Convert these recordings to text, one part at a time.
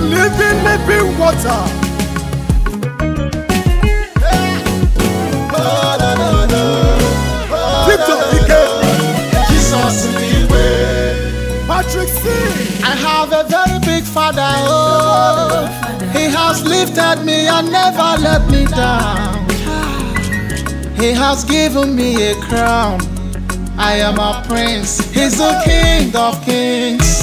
living, living water. Victor Ike, Jesus in the way. Patrick C. I have a very big father, oh. He has lifted me and never let me down. He has given me a crown. I am a prince. He's the king of kings.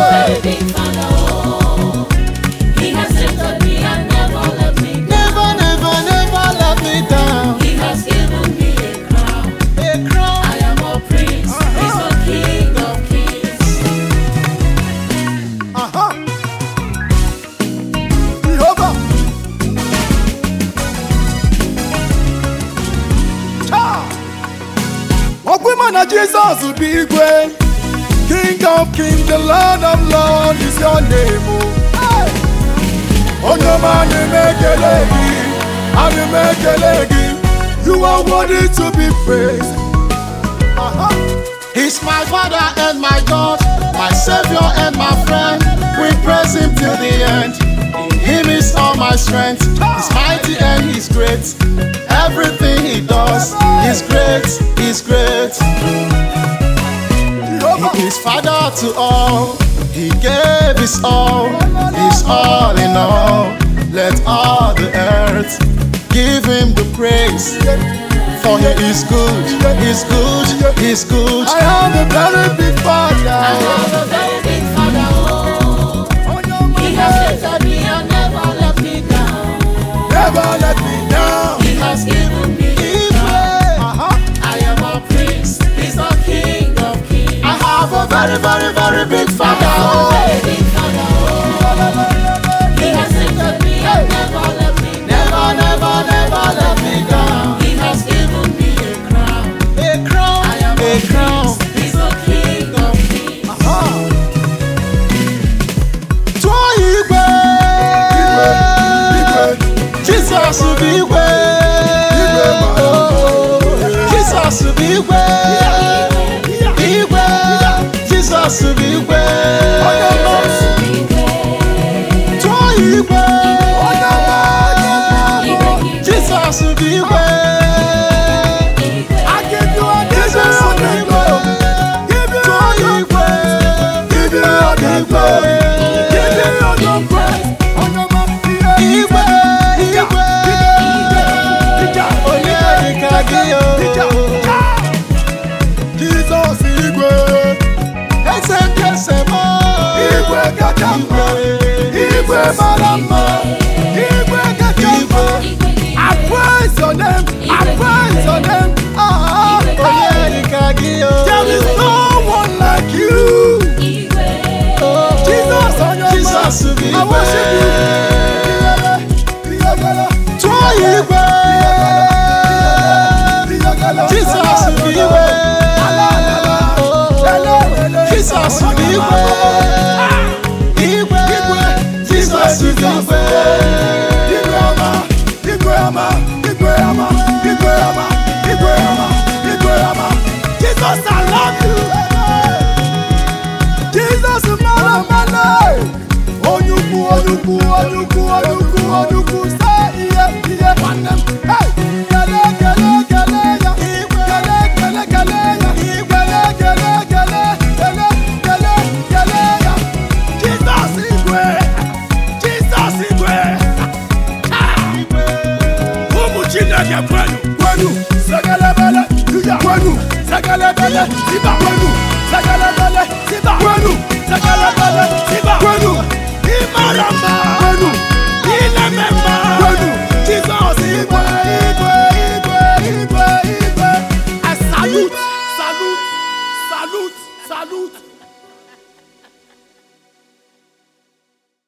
Ọkwa ịma na Jizọs bụ igwe. King of kings, the Lord of lords is your name. oh. Hey. Onye ọma anyị na-ekele gị, anyị na-ekele gị. You are worthy to be praised. Aha. He's my father and my God, my savior and my friend. We praise him till the end. In him is all my strength. He's mighty and he's great. Everything he does is great, he's great. Jehovah. He is father to all. He gave his all, he's all in all. Let all the earth give him the praise. For he is good, he's good, he's good. I have a very big I father. have a very big father, very, very, very big I father. oh. very big father, oh. He has lifted me and never let me down. Never, never, never let me down. He has given me a crown. A crown, I am a a crown. prince. He's a king of kings. Aha. Tụọ igwe. Igwe, igwe. Jizọs bụ igwe. Igwe Jizọs bụ igwe. Onye ọma. Tụọ igwe. Onye ọma. Jizọs bụ igwe. I give you a Jizọs Jesus bụ igwe. Give you Tụọ all the igwe. Give you all the glory. Give you I worship you. Tụọ igwe. Jesus igwe. Jesus igwe. Igwe. Jesus igwe. ya kwenu kwenu sagalabala ya kwenu sagalabala siba kwenu sagalabala siba